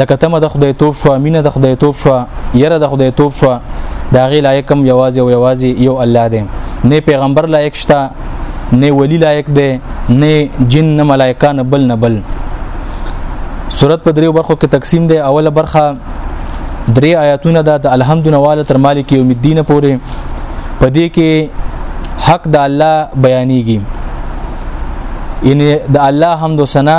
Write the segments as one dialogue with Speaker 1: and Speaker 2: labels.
Speaker 1: لکه تمه د خدای توپ شو امینه د خدای توپ شو یره د خدای توپ شو دا غي لایق هم یوازې او یوازې یو الله دی نه پیغمبر لایق شته نه ولی لایق دی نه جن نه ملائکه نه بل نه بل صورت په دریو برخو کې تقسیم دی اوله برخه درې آیاتونه ده د الحمد نواله تر مالک یوم الدین پورې په دې کې حق د الله بیانېږي یعنی د الله حمد و ثنا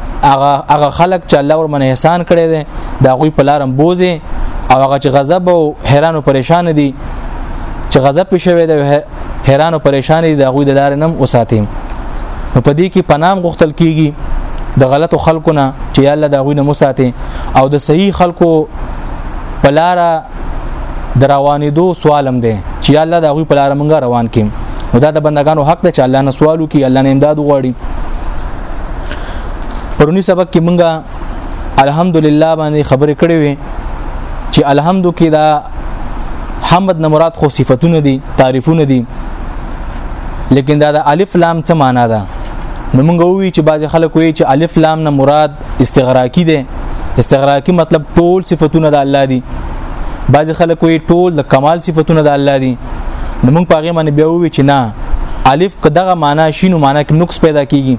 Speaker 1: هغه هغه خلک چې الله ورمن احسان کړی دی دا غوي په لارم بوزي او هغه چې غضب او حیران او پریشان دي چې غضب په شوی دی حیران او پریشان دي دا غوي د لارې نم اوساتیم نو په دې کې پنام غختل کیږي د غلطو خلکو نه چې الله دا غوي نه مساتي او د صحیح خلکو په لاره دروانېدو سوالم دی چې الله دا غوي په لار مونږه روان کړي نو دا د بندگانو حق دی چې الله نه سوالو کې الله نه امداد وغواړي پرونی سبق کې مونږه الحمدلله باندې خبرې کړې وې چې الحمد کې دا حمد نه مراد خو صفاتونه دي تعریفونه دي لیکن دا د الف لام څه معنا ده نو مونږ وی چې بعضی خلک وی چې الف لام نه مراد استغراقی دی استغراقی مطلب ټول صفاتونه د الله دي بعض خلک وی ټول د کمال صفاتونه د الله دي نو موږ پاغه باندې بیا وی چې نه الف کداغه معنا شینو معنا کې نقص پیدا کیږي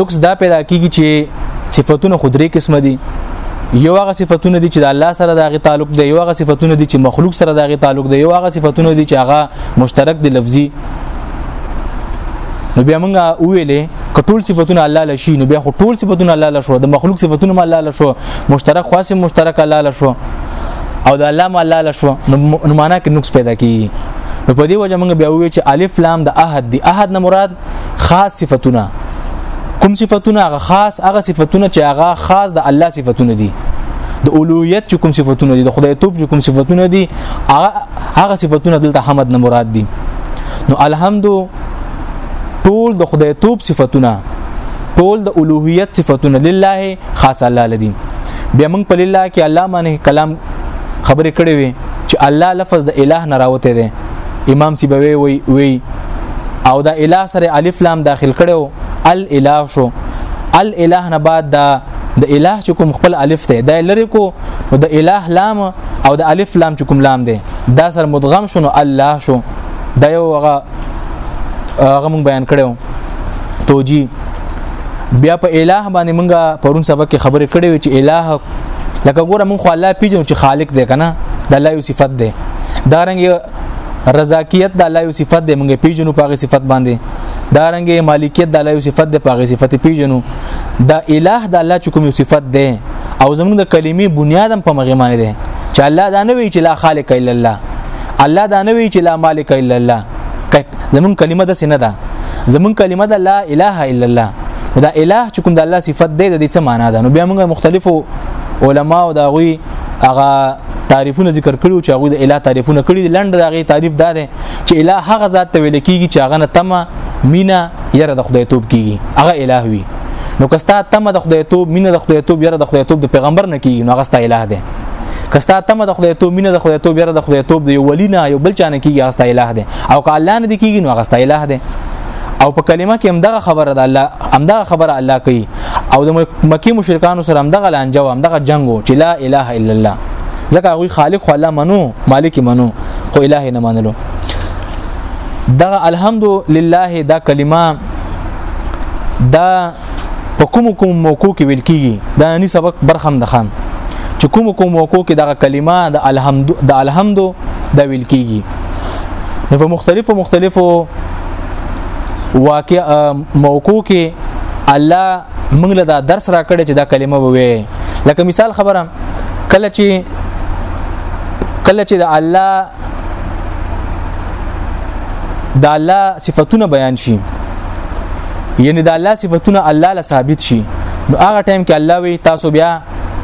Speaker 1: نقص دا پیدا کیږي چې صفاتونه خدري قسمه دي یو هغه صفاتونه دي چې د الله سره دغه تعلق دی یو هغه صفاتونه دي چې مخلوق سره دغه تعلق دی یو هغه صفاتونه دي چې هغه مشترک دي لفظي نو بیا موږ ویلې که ټول صفاتونه الله له شي نو بیا خو ټول صفاتونه الله له شو د مخلوق صفاتونه هم الله له شو مشترک خاص مشترک الله له شو او د الله هم الله له شو نو معنا کې نقص پیدا کیږي نو په دې وجه موږ بیا وی چې الف لام د احد دی احد نه مراد خاص صفاتونه کوم صفاتونه هغه خاص هغه صفاتونه چې هغه خاص د الله صفاتونه دي د اولویت کوم صفاتونه دي د خدای توپ کوم صفاتونه دي هغه صفاتونه دلته حمد نه مراد دي نو الحمدلله ټول د خدای توپ صفاتونه ټول د الوهیت صفاتونه لله خاص الله لدی بیا موږ په لله کې الله باندې کلام خبرې کړې وي چې الله لفظ د الٰه نه راوته دی امام سیبوی وی وی او دا الٰه سره الف لام داخل کړو الالٰه شو الالٰه نه بعد دا د الٰه چې کوم خپل الف ته دا لری کو نو د الٰه لام او د الف لام چې کوم لام دی دا سره مدغم شنو الله شو دا یو هغه هغه مونږ بیان کړو توجی بیا په الٰه باندې مونږه پرون سبق کې خبرې کړې وي چې الٰه لکه ګوره مونږ خو الله پیژنو چې خالق دی کنه د الله یو صفت دی دا رنګ رزاکیت د الله یو صفت دی مونږ پیژنو په هغه صفت باندې دا رنګ مالکیت د الله یو صفت دی په هغه صفت پیژنو دا الٰه د الله چې کوم صفت دی او زمونږ د کلمې بنیادم په مغه باندې دی چې الله دا نه وی چې لا خالق الا الله الله دا نه وی چې لا مالک الا الله زمون کلمه د سینه ده زمون کلمه ده لا اله الا الله دا اله چې کوم د الله صفت دی د دې څه معنا ده نو بیا موږ مختلفو علما او دا غوي هغه تعریفونه ذکر کړو چې هغه د اله تعریفونه کړی دي لنډ دغه تعریف دا دی چې اله هغه ذات ته ویل کیږي چې هغه نه تمه مینا یره د خدای توپ کیږي هغه اله وي نو کستا تمه د خدای توپ مینا د خدای توپ یره د خدای توپ د پیغمبر نه کیږي نو هغه ستا اله دی کستا تمه د خدای تو مینه د خدای تو بیره د خدای تو د یو ولی نه یو بل چانه کیږي هغه ستای الہ دی او که الله نه دی کیږي نو هغه ستای الہ دی او په کلمه کې همدغه خبره ده الله همدغه خبره الله کوي او د مکی مشرکانو سره همدغه لانجه او همدغه جنگ چې لا اله الا الله ځکه هغه خالق خو الله منو مالک منو خو اله نه منلو دغه الحمد لله دا کلمه دا په کوم کوم موکو کې ویل کیږي دا نی سبق برخم د خام چې کوم کوم موکو کې دغه کلمه د الحمد د الحمد د ویل کیږي نو په مختلفو مختلفو واقع موکو کې الله موږ له دا درس را کړی چې دا کلمه ووي لکه مثال خبره کله چې کله چې د الله د الله صفاتونه بیان شي یعنی د الله صفاتونه الله له ثابت شي نو هغه ټایم کې الله وی تاسو بیا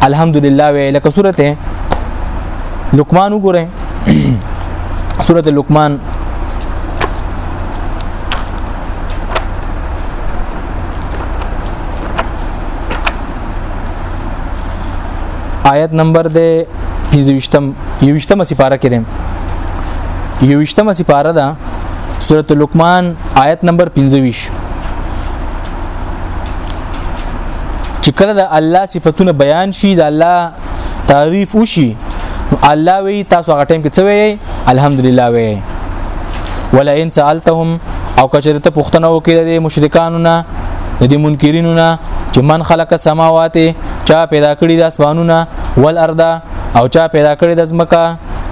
Speaker 1: الحمدلله وی لکه سورته لقمان وګورئ سورته لقمان آیت نمبر دے 25 یوشتمه سپاره کې ده یوشتمه سپاره ده سورۃ لقمان آیت نمبر 25 چې کله د الله صفاتونه بیان شي د الله تعریف وشي الله وی تاسو هغه ټیم کې څه وی الحمدلله وی ولا ان سالتهم او کچره ته پښتنه وکړه د مشرکانو نه د منکرینو نه چې من خلق السماوات چا پیدا کړی د اسمانونو والارض او چا پیدا کړی د زمکا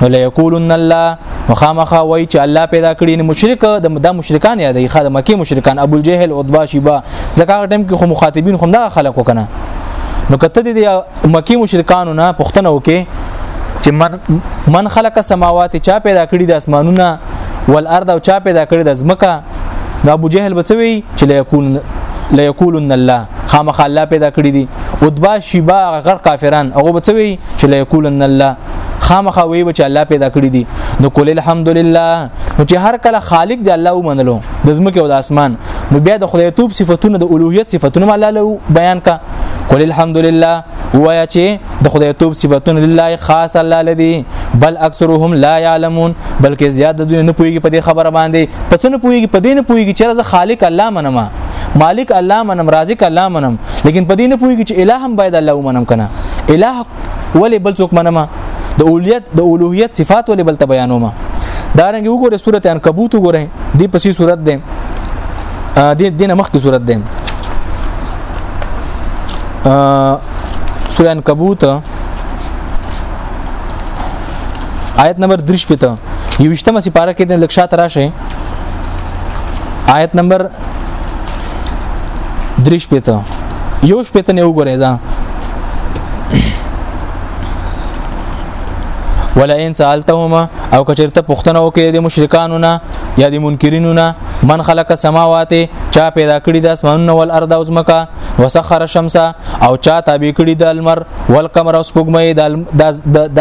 Speaker 1: نو ليقولن الله مخامخه وای چې الله پیدا کړی نه مشرک د د مشرکان یا د خاله مکی مشرکان ابو الجهل او ادبا شیبا ځکه ټیم کې خو مخاطبین خو نه خلق وکنه نو کته د مکی مشرکانو نه پښتنه وکي چې من من خلق السماوات چا پیدا کړی د اسمانونه والارض او چا پیدا کړی د زمکا نو ابو جهل بچوي چې ليقولن ليقولن الله خامخ الله پیدا کړی دي ادبا شیبا غر کافران هغه به څه وي چې لا یقولن الله خامخ وي چې الله پیدا کړی دي نو کول الحمدلله نو چې هر کله خالق دی الله ومنلو د زمکه او د اسمان نو بیا د خدای توپ صفاتونه د اولوهیت صفاتونه الله له بیان کا کول الحمدلله وایا چې د خدای توب صفاتونه لله خاص الله لدی بل اکثرهم لا يعلمون بلکې زیات د دوی نه پويږي په دې خبره باندې پس نه پويږي په دې نه پويږي چې رز خالق الله منما مالک الله منم رازق الله منم لیکن په دې نه پويږي چې الہ هم باید الله ومنم کنه الہ ولې بل څوک منما د اولیت د اولوهیت صفات ولې بل ته بیانوم دا رنګ وګوره سورته عنکبوت وګوره دې پسې سورته ده دې دینه مخکې سورته ده سورہ انکبوت آیت نمبر 3 پته یوشتمه سپاره کې د لکشات راشه آیت نمبر 3 پته یوش پته نه وګورئ ځا ولئن سالتهما او کچرته پښتنه وکړي د مشرکانو نه یا د منکرینو نه من خلق السماوات چا پیدا کړی د اسمانونو ول ارض او زمکا وسخر الشمس او چا تابع کړی د المر والقمر او سپوږمۍ د د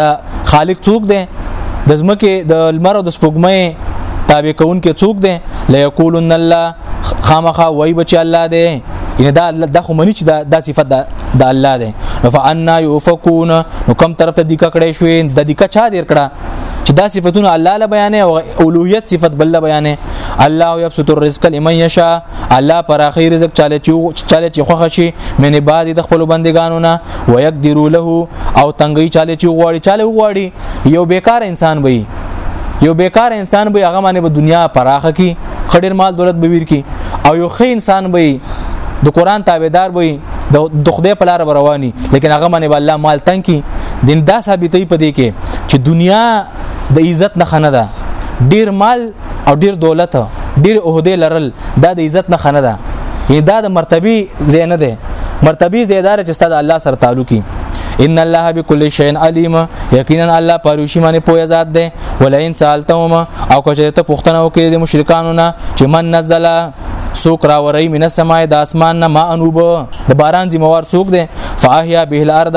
Speaker 1: خالق څوک دی د زمکه د المر او د سپوږمۍ تابع کون کې څوک دی ليقولن الله خامخا وای بچ الله دی ان دا د خو منی چې دا د صفت د الله ده نو فانا یوفکون نو کم طرف ته د ککړې شوې د د کچا دیر کړه چې دا صفاتونه الله له بیانې او اولوہیت صفت بل بیانې الله یبسط الرزق لمن یشاء الله پر اخی رزق چاله چې چاله چې خوښ شي منه بعد د خپل بندگانو نه ويقدر له او تنګي چاله چې غواړي چاله غواړي یو بیکار انسان وي یو بیکار انسان به هغه باندې په دنیا پراخه کی خډیر مال دولت به ویر کی او یو خې انسان به د قران تابعدار وي د خدای په لار رواني لیکن هغه باندې الله مال تنګ کی دین دا ثابتې پدې کې چې دنیا د عزت نه خنه ده ډیر مال او ډیر دولت ډیر عہده لرل دا د عزت نه خنه ده یی دا د مرتبه زینه ده مرتبه زیدار چې ستاسو الله سره تعلقي ان الله بكل شيء عليم یقینا الله پاروشي باندې پوهه ذات ده ولئن سالتهم او کچې ته پښتنه وکړي د مشرکانو نه چې من نزل سوک را ورای من السماء د اسمان نه ما انوب د باران ذمہوار سوک دي فاحیا به الارض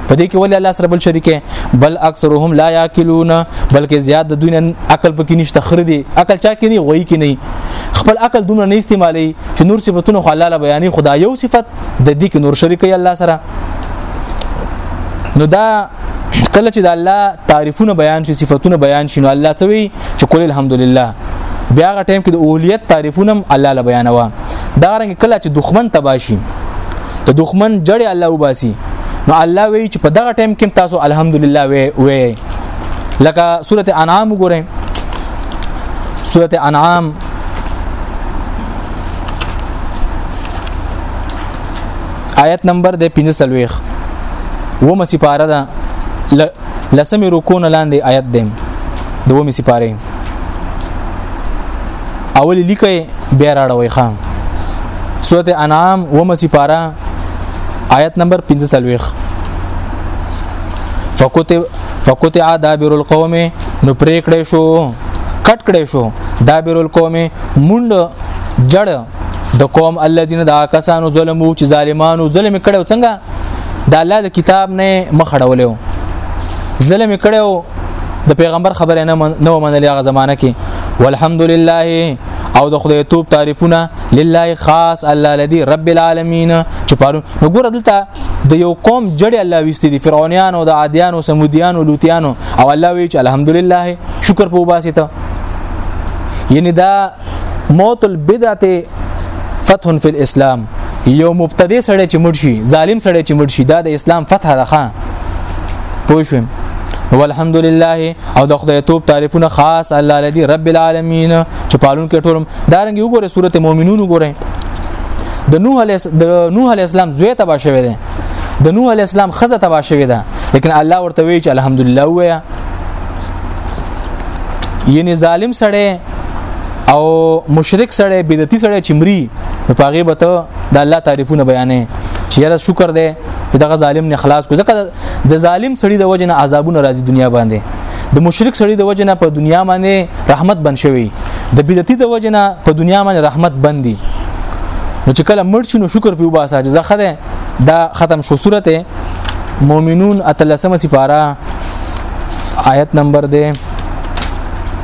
Speaker 1: په دې کې ولې الله سره بل شریک بل اکثرهم لا یاکلون بلکې زیات د دوی عقل پکې نشته خره دي عقل چا کې نه غوي کې نه خپل عقل دومره نه استعمالي چې نور صفاتونه خو الله بیانې خدای یو صفت د دې کې نور شریک یې الله سره نو دا کله چې د الله تعریفونه بیان شي صفاتونه بیان شي نو الله څه وی چې کول الحمدلله بیا غ ټیم کې د اولیت تعریفونه الله ل بیانوا دا رنګ کله چې دښمن تباشي د دښمن جړې الله وباسي نو الله وی چې په دغه ټیم کې تاسو الحمدلله وی وی لکه سوره انعام وګورئ سوره انعام آیت نمبر د 15 ومه سپاره ده لسمه رکو نه لاندې آیت دی دومې سپاره اول لیکي بیا راړوي خان سورته انعام ومه سپاره آیت نمبر 45 فقطع فقطع دابر القوم نو پرې کړې شو کټ کړې شو دابر القوم مونډ جړ د قوم الذين دا کسانو ظلمو چې ظالمانو ظلم کړو څنګه د الله د کتاب نه مخړولیو ظلم کړو د پیغمبر خبره نه نو منلې هغه زمانہ کې والحمدلله او د خدای توپ تعریفونه لله خاص الله لدی رب العالمین چې پاره وګوره دلته د یو قوم جړې الله وستي دي فرعونانو د عادیانو سمودیانو لوتیانو او الله وی چې الحمدلله شکر په وباسي ته یعنی دا موت البدعه فتح فی الاسلام یو مبتدی سړی چې مړ شي ظالم سړی چې مړ شي دا د اسلام فتح ده ښا پوه شوم والحمد لله او د خدای توپ تعریفونه خاص الله لدی رب العالمین چې پالون کې ټولم دارنګ وګوره سورته مؤمنون وګوره د نوح علی د نوح علی السلام زوی تبا شوی دی د نوح علی السلام خزه تبا شوی ده لیکن الله ورته وی چې الحمدلله ویا یعنی ظالم سړی او مشرک سره بدعتي سره چې مري په پاغه به ته د الله تعریفونه بیانې چې یاره شکر دی چې دغه ظالم نه خلاص کو ځکه د ظالم سړي د وجه نه عذابونه راځي دنیا باندې د مشرک سړي د وجه نه په دنیا باندې رحمت بن شوی د بدعتي د وجه نه په دنیا باندې رحمت بندي نو چې کله مړ شي نو شکر پیو باسه جزا خده دا ختم شو سورته مؤمنون اتلسمه سپاره آیت نمبر ده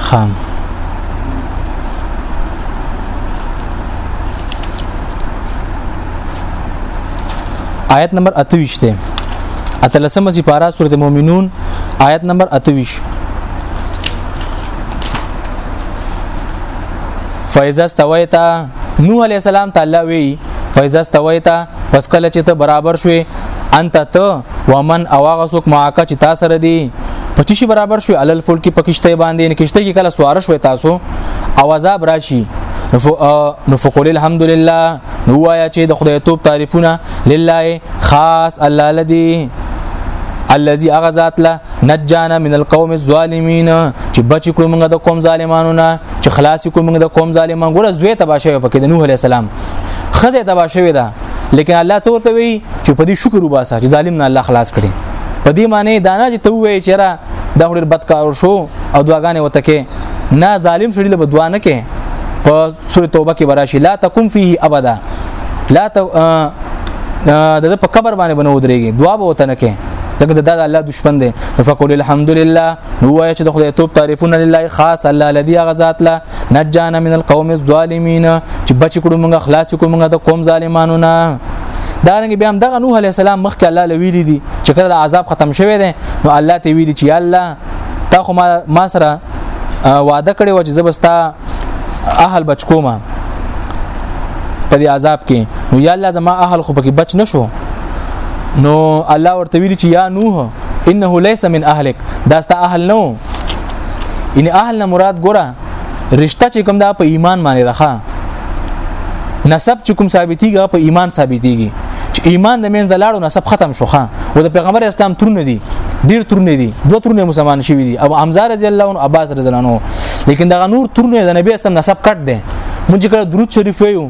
Speaker 1: خام آیت نمبر 28 ته اتلسمه سي پارا سورته مؤمنون آیت نمبر 28 فایزا استویتا نوح علی السلام تعالی وی فایزا استویتا پس کله چې ته برابر شوې انت ته ومن او هغه څوک معاکه چې تاسو سره دي په چی برابر شوی علل فل کې پکشته باندې ان کشته کې کله سوار شوی تاسو او عذاب راشي نو فقول الحمدلله نو وایا چې د خدای توپ تعریفونه لله خاص الله لدی الذي اغذات له نجانا من القوم الظالمين چې بچ کړو موږ د قوم ظالمانو نه چې خلاص کړو موږ د قوم ظالمانو ګره زوی تبا شوی پکې د نوح عليه السلام خزه تبا شوی ده لیکن الله ته ورته وی چې په دې شکر وباسه چې ظالم نه الله خلاص کړي په دې معنی دا نه چې ته وې چې را دا ډېر بد کار شو او دعاګانې وته کې نه ظالم سړي له دعا نه کې په سورې توبه کې براشي لا تکم فيه ابدا لا ت... د په قبر باندې بنو درېږي دعا به وته نه کې ځکه دا د الله دشمن دی فقول الحمدلله هو چې د خدای توپ تعریفونه لله خاص الله الذي غزات لا نجانا من القوم الظالمین چې بچ کړو موږ خلاص کړو موږ د قوم ظالمانو نه دا رنګ بیا هم دغه نوح علی السلام مخکې الله لویلی دي چې کله د عذاب ختم شوه دی نو الله ته ویلی چې الله تا خو ما سره وعده کړی و چې زبستا اهل بچ کوم په دې عذاب کې نو یا الله زما اهل خو پکې بچ نشو نو الله ورته ویلی چې یا نوح انه ليس من اهلك دا ستا اهل نو ان اهل نه مراد ګوره رشتہ چې کوم دا په ایمان باندې راخه نسب چې کوم ثابتيږي په ایمان ثابتيږي چې ایمان د مین زلاړو نسب ختم شوخه او د پیغمبر اسلام ترونه دي ډیر ترونه دي دوه ترونه مسلمان شوی دي ابو حمزه رضی الله عنه عباس رضی الله عنه لیکن دا نور ترونه د نبی اسلام نسب کټ دي مونږ کړه درود شریف ویو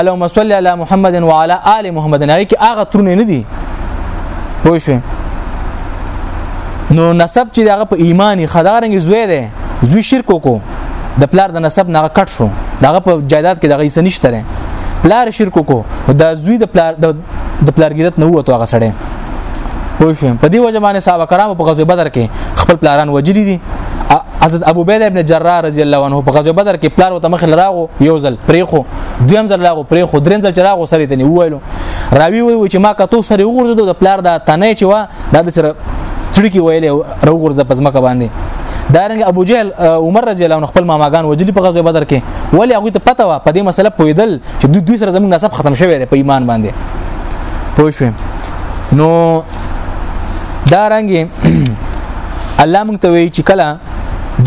Speaker 1: اللهم صل علی محمد وعلى ال محمد هغه کې هغه ترونه نه دي پوه شئ نو نسب چې دغه په ایمانی خدارنګ زوی دی زوی شرک وکړو د پلار د نسب نه کټ شو دغه په جایداد کې دغه یې نشته لري پلار شرک کو دا زوی د پلار د پلارګیرت نه وته هغه سړی پوه شو په دې وجه باندې صاحب کرام په غزوه بدر کې خپل پلاران وجلی دي حضرت ابو بید ابن جراح رضی الله عنه په غزوه بدر کې پلار وته مخ لراغو یو ځل پریخو دویم ځل لاغو پریخو دریم ځل چراغو سره ته ویلو راوی وی چې ما کتو سره وګرځو د پلار دا تنه چې وا دا د سره چړکی ویلې روغورځه پزماکه باندې دارنګ ابو جهل عمر رضی الله عنه خپل ماماګان وجلی په غزوه بدر کې ولی هغه ته پته و په دې مسله پویدل چې دوی دوی سره زموږ نسب ختم شوی دی په ایمان باندې پوه شو نو دارنګ الله موږ ته وی چې کله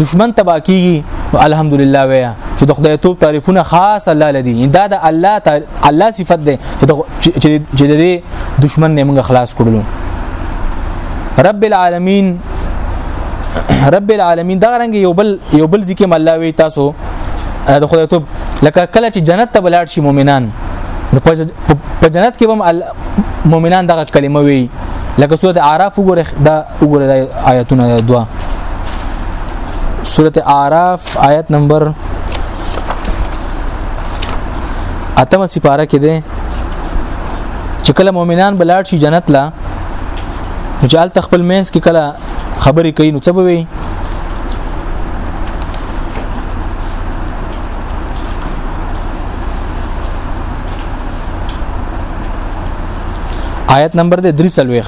Speaker 1: دشمن تبا کیږي نو الحمدلله ویا چې د خدای توپ تعریفونه خاص الله لدی دا د الله الله صفت ده چې د دشمن نه موږ خلاص کړلو رب العالمین رب العالمین دا رنګ یو بل یو بل ذکر ملاوي تاسو د خدای توب لکه کله چې جنت ته بلاړ شي مؤمنان نو په جنت کې هم مؤمنان دغه کلمه وي لکه سورۃ اعراف وګوره دا وګوره د آیاتونه دوا سورۃ اعراف آیت نمبر اتمه سپاره کې ده چې کله مؤمنان بلاړ شي جنت لا نو چې الته خپل مینس کې کله خبرې کوي نو څه به وي آیت نمبر دې درې سلويخ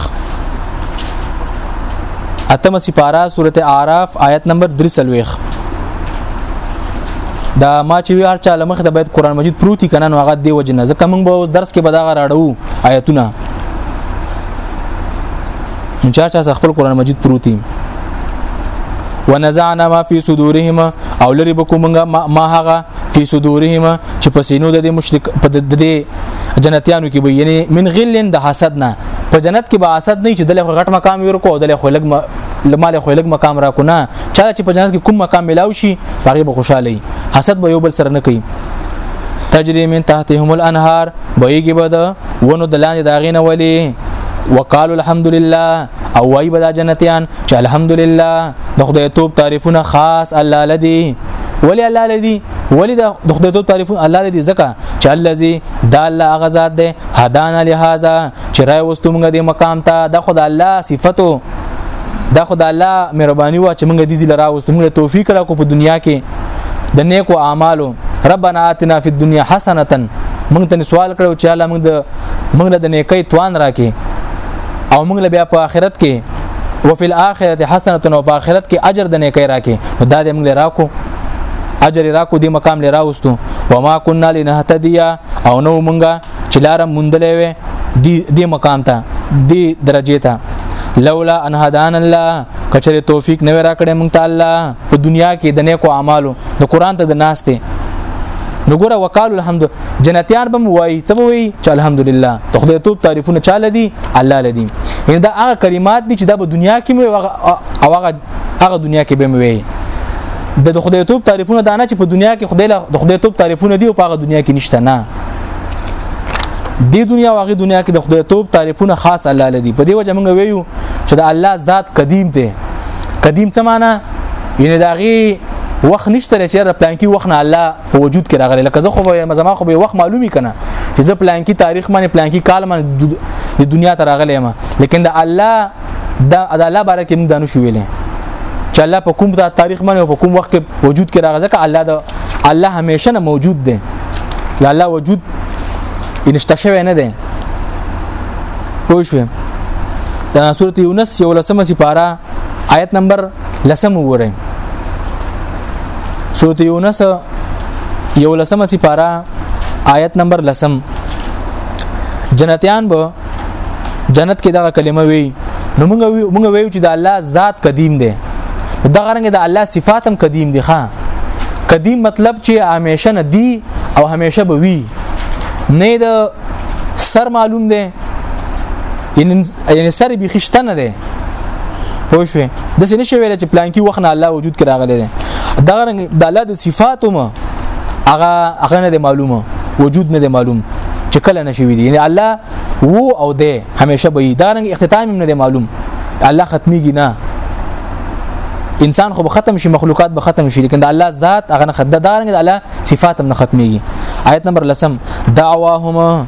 Speaker 1: اتمه سپارا سورته اعراف آیت نمبر 3 سلويخ دا ما چې وی هر چا لمخ د بیت قران مجید پروتي کنه نو هغه دی وجنه ځکه موږ به درس کې به دا غراړو آیتونه نو چا چا خپل قران مجید پروتي ونزعنا ما في صدورهم او لري بکومنګه ما هغه في صدورهم چې په سینو د مشرک په د جنتیانو کې به یعنی من غلن د حسد نه په جنت کې به حسد نه چې دله غټ مقام ورکو دله خلګ لماله خلګ مقام را کو نه چا چې په جنت کې کوم مقام ملاو شي هغه به خوشاله وي حسد به یو بل سره نه کوي تجری من تحتهم الانهار بهږي به د ونو د لاندې داغې نه ولي وقالو الحمدلله او وای به دا جنتیان چې الحمدلله د خدای توپ تعریفونه خاص الله لدی ولی الله لدی ولی د خدای توپ تعریفونه الله لدی ځکه چې الذي دا الله غزاد ده هدانا لهذا چې راي وستو موږ دې مقام ته د خدای الله صفاتو د خدای الله مهرباني وا چې موږ دې زیل راوستو موږ توفیق راکو په دنیا کې د نیکو اعمالو ربنا آتنا فی الدنیا حسنه موږ ته سوال کړو چې الله موږ د موږ له نیکۍ توان راکې او موږ له بیا په آخرت کې وفي الاخره حسنه او په آخرت کې اجر د نیکۍ راکې دا دې موږ راکو اجر راکو دې مقام لراوستو وما كنا لنهتدي او نو مونږه چې لار موندلې وي د دې مقام ته د درجه ته لولا ان هدان الله کچره توفیق نه را کړې مونږ تعالی په دنیا کې د نیکو اعمالو د قران ته د ناشته نو ګوره وقالو الحمد جنتیان بم وای څه وای چې الحمدلله د خدای توپ تعریفونه چاله دي الله لدی ان دا هغه کلمات دي چې د دنیا کې مو او هغه هغه دنیا کې به موي د خدای توپ تعریفونه دا نه چې په دنیا کې خدای د خدای توپ تعریفونه دی او په هغه دنیا کې نشته نه د دنیا او هغه دنیا کې د خدای توپ تعریفونه خاص الله لدی په دی وجه موږ ویو چې د الله ذات قدیم دی قدیم څه معنی یعنی دا غي وخت نشته چې د پلانکی وخت نه الله په وجود کې راغلی لکه زه خو به زما خو به وخت معلومی کنه چې زه پلانکی تاریخ باندې پلانکی کال باندې د دنیا ته راغلی ما لیکن د الله دا د الله باره کې موږ دا نشو ویلې چې الله په کوم تاریخ باندې په کوم وخت کې وجود کې راغځه که الله د الله همیشه نه موجود دی د الله وجود انشته شوی نه دی پوه شو د سورۃ یونس یو لسمه سپاره آیت نمبر لسم وګورئ سورۃ یونس یو لسمه سپاره آیت نمبر لسم جنتیان به جنت کې دا کلمه وی نو موږ موږ ویو چې د الله ذات قدیم دی دا غرنګ د الله صفات هم قدیم دي ښا قدیم مطلب چې همیشه نه دی او همیشه به وی نه د سر معلوم دی یعنی سر به خشته نه دی پوه شو د څه نشي ویل چې پلان کې وخت نه الله وجود کراغلی دی دا غرنګ د الله د صفاتو ما هغه هغه نه معلومه وجود نه دی معلوم چې کله نشوي دي یعنی الله وو او دی همیشه به دا رنګ اختتام نه دی معلوم الله ختميږي نه انسان خو به ختم شي مخلوقات به ختم شي لیکن د الله ذات هغه نه خد دار نه الله صفات هم نه ختميږي آیت نمبر لسم دعواهما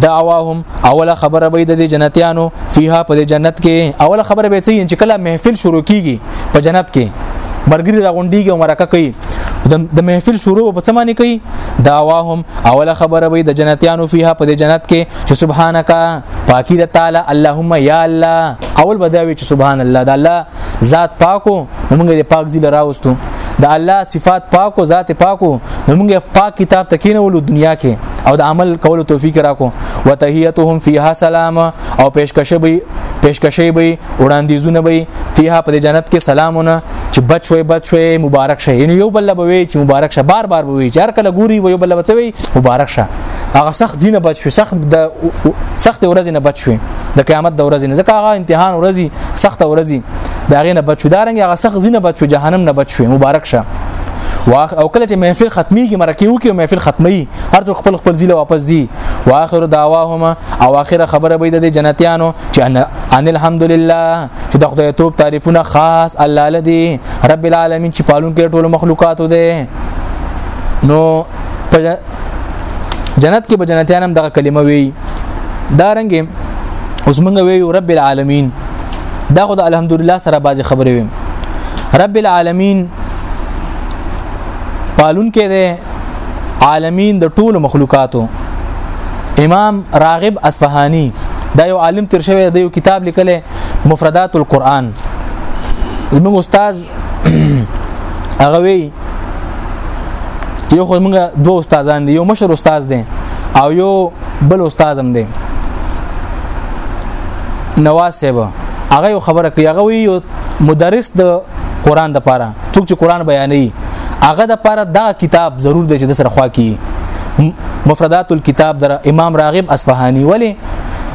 Speaker 1: دعواهم اوله خبره به د جنتیانو فيها په جنت کې اوله خبره به چې کله محفل شروع کیږي په جنت کې مرګري راغونډيږي او مرکه کوي د محفل شروع په څه معنی کوي دعواهم اوله خبره وي د جنتیانو فيها په جنت کې چې سبحانك پاکي د تعالی اللهم یا الله اول بداوي چې سبحان الله د الله ذات پاکو موږ د پاک ذل راوستو د الله صفات پاکو ذات پاکو موږ پاک کتاب تکینه ول دنیا کې او د عمل کولو توفیق راکو وتهیتهم فیها سلام او پیشکشه به پیشکشه به وړاندیزونه به فیها په جنت کې سلامونه چې بچوي بچوي مبارک شه یعنی یو بل به وی چې مبارک شه بار بار به وی چې هر کله ګوري یو بل به وی مبارک شه هغه سخت دینه بچوي سخت د سخت ورځ نه بچوي د قیامت د ورځ نه ځکه هغه امتحان ورځي سخت ورځي دا غینه بچو دارنګ هغه سخت دینه بچو جهنم نه بچوي مبارک شه واخ او کله چې محفل ختمي کې مرکه یو کې محفل ختمي هر څوک خپل خپل ځله واپس دي واخر دعواهما او اخر خبره به د جنتیانو چې ان الحمدلله چې د خدای توپ تعریفونه خاص الله لدی رب العالمین چې پالون کې ټول مخلوقات ده نو جنت کې به جنتیان هم دغه کلمه وی دا رنګ اوس موږ ویو رب العالمین دا خو د الحمدلله سره بازي خبرې ویم رب العالمین پالون کې ده عالمین د ټولو مخلوقاتو امام راغب اصفهانی دا یو عالم تیر شوی د یو کتاب لیکل مفردات القرآن زموږ استاد هغه وی یو خو موږ دوه استادان دي یو مشر استاد دی او یو بل استاد هم دی نواز صاحب هغه خبره کوي هغه وی یو مدرس د قران د پاره څوک چې قران بیانوي هغه د پاره دا کتاب ضرور دی چې د سره خوا کی مفردات الكتاب در امام راغب اصفهاني ولی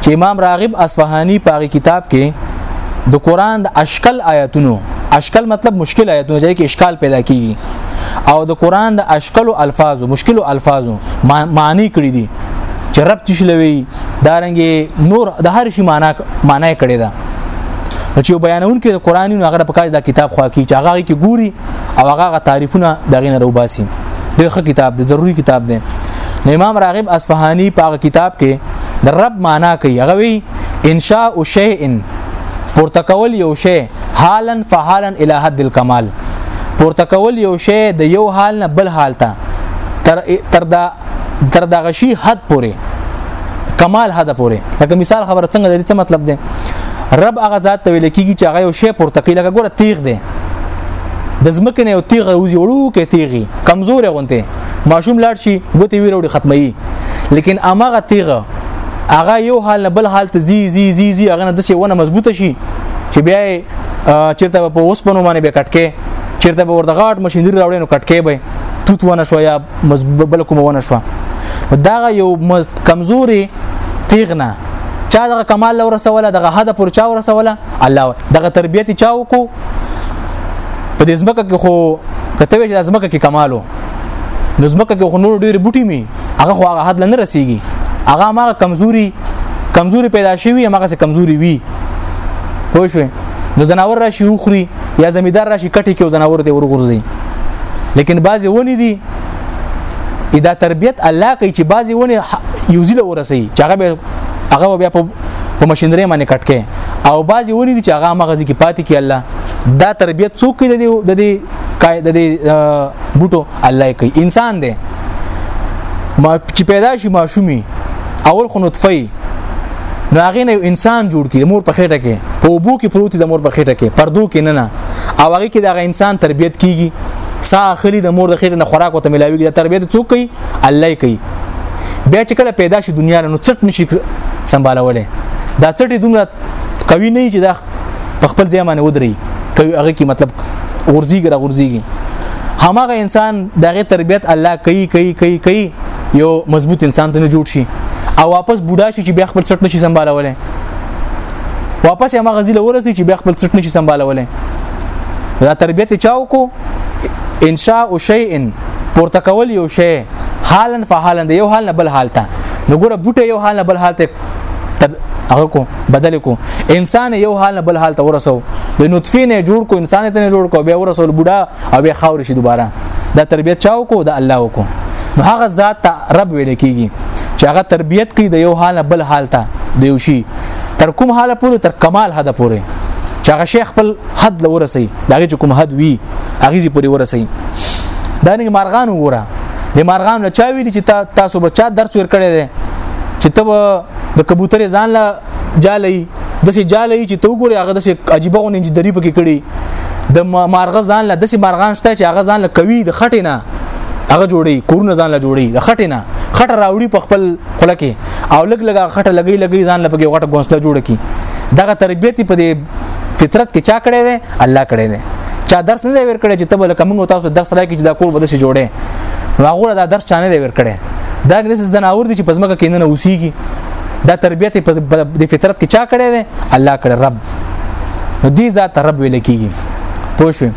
Speaker 1: چې امام راغب اصفهاني په کتاب کې د قران د اشکل آیاتونو اشکل مطلب مشکل آیاتونه چې کې اشکال پیدا کیږي او د قران د اشکل او الفاظو مشکل او الفاظو معنی کړی دي چې رب تشلوي دارنګي نور د هر شي معنی معنی کړی ده دا. چې بیانون کې د قران نو هغه په کار دا کتاب خوا کې چې هغه کې ګوري او هغه تعریفونه دغه نه روباسي ډېر ښه کتاب دی ضروری کتاب دی نو امام راغب اصفهاني په کتاب کې د رب معنا کوي هغه وی انشاء شیء پورتکول یو شی حالا فحالا الی حد الکمال پورتکول یو شی د یو حال نه بل حال ته تر تر دا تر دغه شی حد پورې کمال حد پورې لکه مثال خبره څنګه د څه مطلب دی رب هغه ذات ته ویل کیږي چې هغه یو شی پورته کوي لکه ګوره تیغ دی د ځمکې نه یو تیغ وځي وړو کې تیغي کمزورې غونته ماشوم لاړ شي ګوتې وی وروړي ختمي لیکن امغه تیغ هغه یو حال نه بل حال ته زی زی زی زی هغه نه د څه ونه مضبوطه شي چې بیا چیرته په اوسپنو باندې به کټکه چیرته به ورته غاټ ماشينری راوړي نو کټکه به توت ونه شو یا بل کوم ونه شو دا یو کمزوري تیغنه چا دغه کمال لور رسوله دغه حد پر چا ورسوله الله دغه تربیت چا وکړو په دې ځمکه کې خو کته وی چې ځمکه کې کمالو نو ځمکه کې خو نور ډېر بوټي می هغه خو هغه حد لنه رسیږي هغه ما کمزوري کمزوري پیدا شوی هغه څه کمزوري وی پوه شو نو زناور راشي وخوري یا زمیدار راشي کټي کې زناور دی ورغورځي لیکن بعضی ونی دي دا تربیت الله کوي چې بعضی ونی یو ځله ورسي چې هغه هغه بیا په په ماشينري باندې کټ کې او بعضی ونی دي چې هغه مغزي کې پاتې کې الله دا تربیت څوک کوي د دې کای د دې بوټو الله کوي انسان دی ما چې پیدا شي ماشومي اول خو نطفه نو هغه نه انسان جوړ کی د مور په خېټه کې په وبو کې پروت د مور په خېټه کې پردو کې نه نه او هغه کې دغه انسان تربيت کیږي سا اخلي د مور د خېټې نه خوراک وته ملاويږي د تربيت څوک کوي الله کوي بیا چې کله پیدا شي دنیا له نو څټ نشي سمبالولې دا څټې دومره قوي نه چې دا په خپل ځای باندې ودري کوي هغه کې مطلب غورځيږي را غورځيږي هماغه انسان دغه تربيت الله کوي کوي کوي کوي یو مضبوط انسان ته نه جوړ شي او واپس بوډا شي چې بیا خپل څټ نشي سمبالولې واپس یې مغزي لورسي چې بیا خپل څټ نشي سمبالولای دا تربیت چاو کو انشاء او شیء پورته کول یو شی حالن فحالن یو حال نه بل حال ته نو ګوره بوټه یو حال نه بل حال ته هغه کو بدل کو انسان یو حال نه بل حال ته ورسو د نطفه نه جوړ کو انسان ته نه جوړ کو بیا ورسول بوډا او بیا خاور شي دوباره دا تربیت چاو کو د الله وکړو نو هغه ذات ته رب ویل کیږي چې هغه تربیت کوي د یو حال بل حال ته د یو شي تر کوم حاله پورې تر کمال حد پورې چې هغه شیخ خپل حد لور سي دا چې کوم حد وي هغه زی پورې ورسي دا نه مارغان وره د مارغان له چا ویل چې تاسو بچا درس ور کړی دی چې ته د کبوتر ځان له جالي د سي جالي چې تو ګوري هغه د سي عجيبه غو انجنيري پکې کړي د مارغه ځان له د سي مارغان شته چې هغه ځان له کوي د خټې نه هغه جوړي کورونه ځان له جوړي د خټې نه خټه راوړي په خپل خله کې او لګ لګا خټه لګي لګي ځان له پکې غټه ګونسله جوړ کی دغه تربيت په دې فطرت کې چا کړی دی الله کړی دی چا درس نه ور کړی چې تبل کوم تاسو درس راکې چې دا کور بده شي جوړه هغه دا درس چانه ور کړی دا د زناور دي چې پزماکه کیننه اوسېږي دا تربیت په د فطرت کې چا کړی دی الله کړی رب نو دې ذات رب ویل کیږي پوه شو